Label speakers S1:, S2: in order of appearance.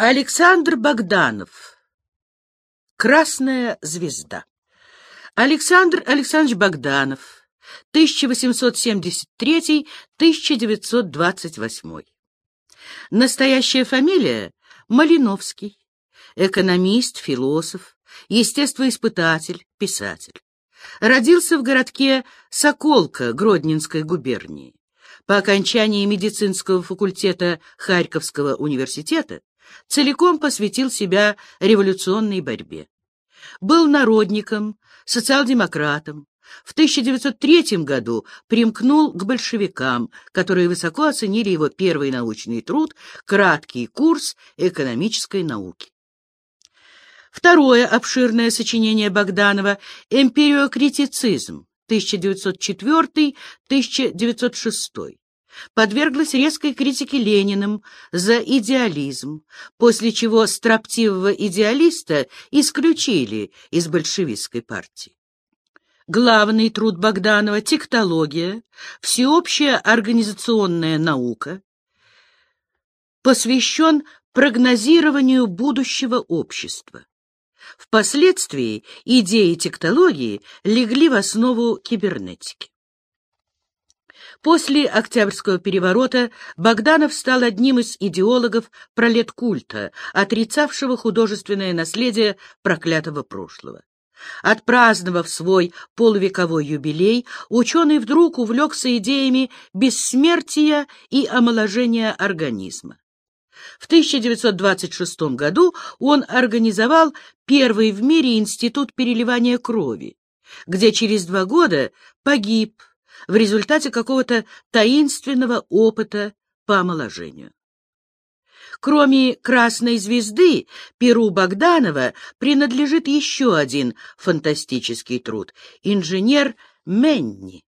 S1: Александр Богданов. Красная звезда. Александр Александрович Богданов. 1873-1928. Настоящая фамилия Малиновский. Экономист, философ, естествоиспытатель, писатель. Родился в городке Соколка Гродненской губернии. По окончании медицинского факультета Харьковского университета целиком посвятил себя революционной борьбе. Был народником, социал-демократом. В 1903 году примкнул к большевикам, которые высоко оценили его первый научный труд «Краткий курс экономической науки». Второе обширное сочинение Богданова «Эмпириокритицизм» 1904-1906 подверглась резкой критике Лениным за идеализм, после чего строптивого идеалиста исключили из большевистской партии. Главный труд Богданова «Тектология. Всеобщая организационная наука» посвящен прогнозированию будущего общества. Впоследствии идеи тектологии легли в основу кибернетики. После Октябрьского переворота Богданов стал одним из идеологов пролеткульта, отрицавшего художественное наследие проклятого прошлого. Отпраздновав свой полувековой юбилей, ученый вдруг увлекся идеями бессмертия и омоложения организма. В 1926 году он организовал первый в мире институт переливания крови, где через два года погиб в результате какого-то таинственного опыта по омоложению. Кроме «Красной звезды», Перу Богданова принадлежит еще один фантастический труд — «Инженер Менни».